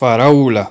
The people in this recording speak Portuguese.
faraula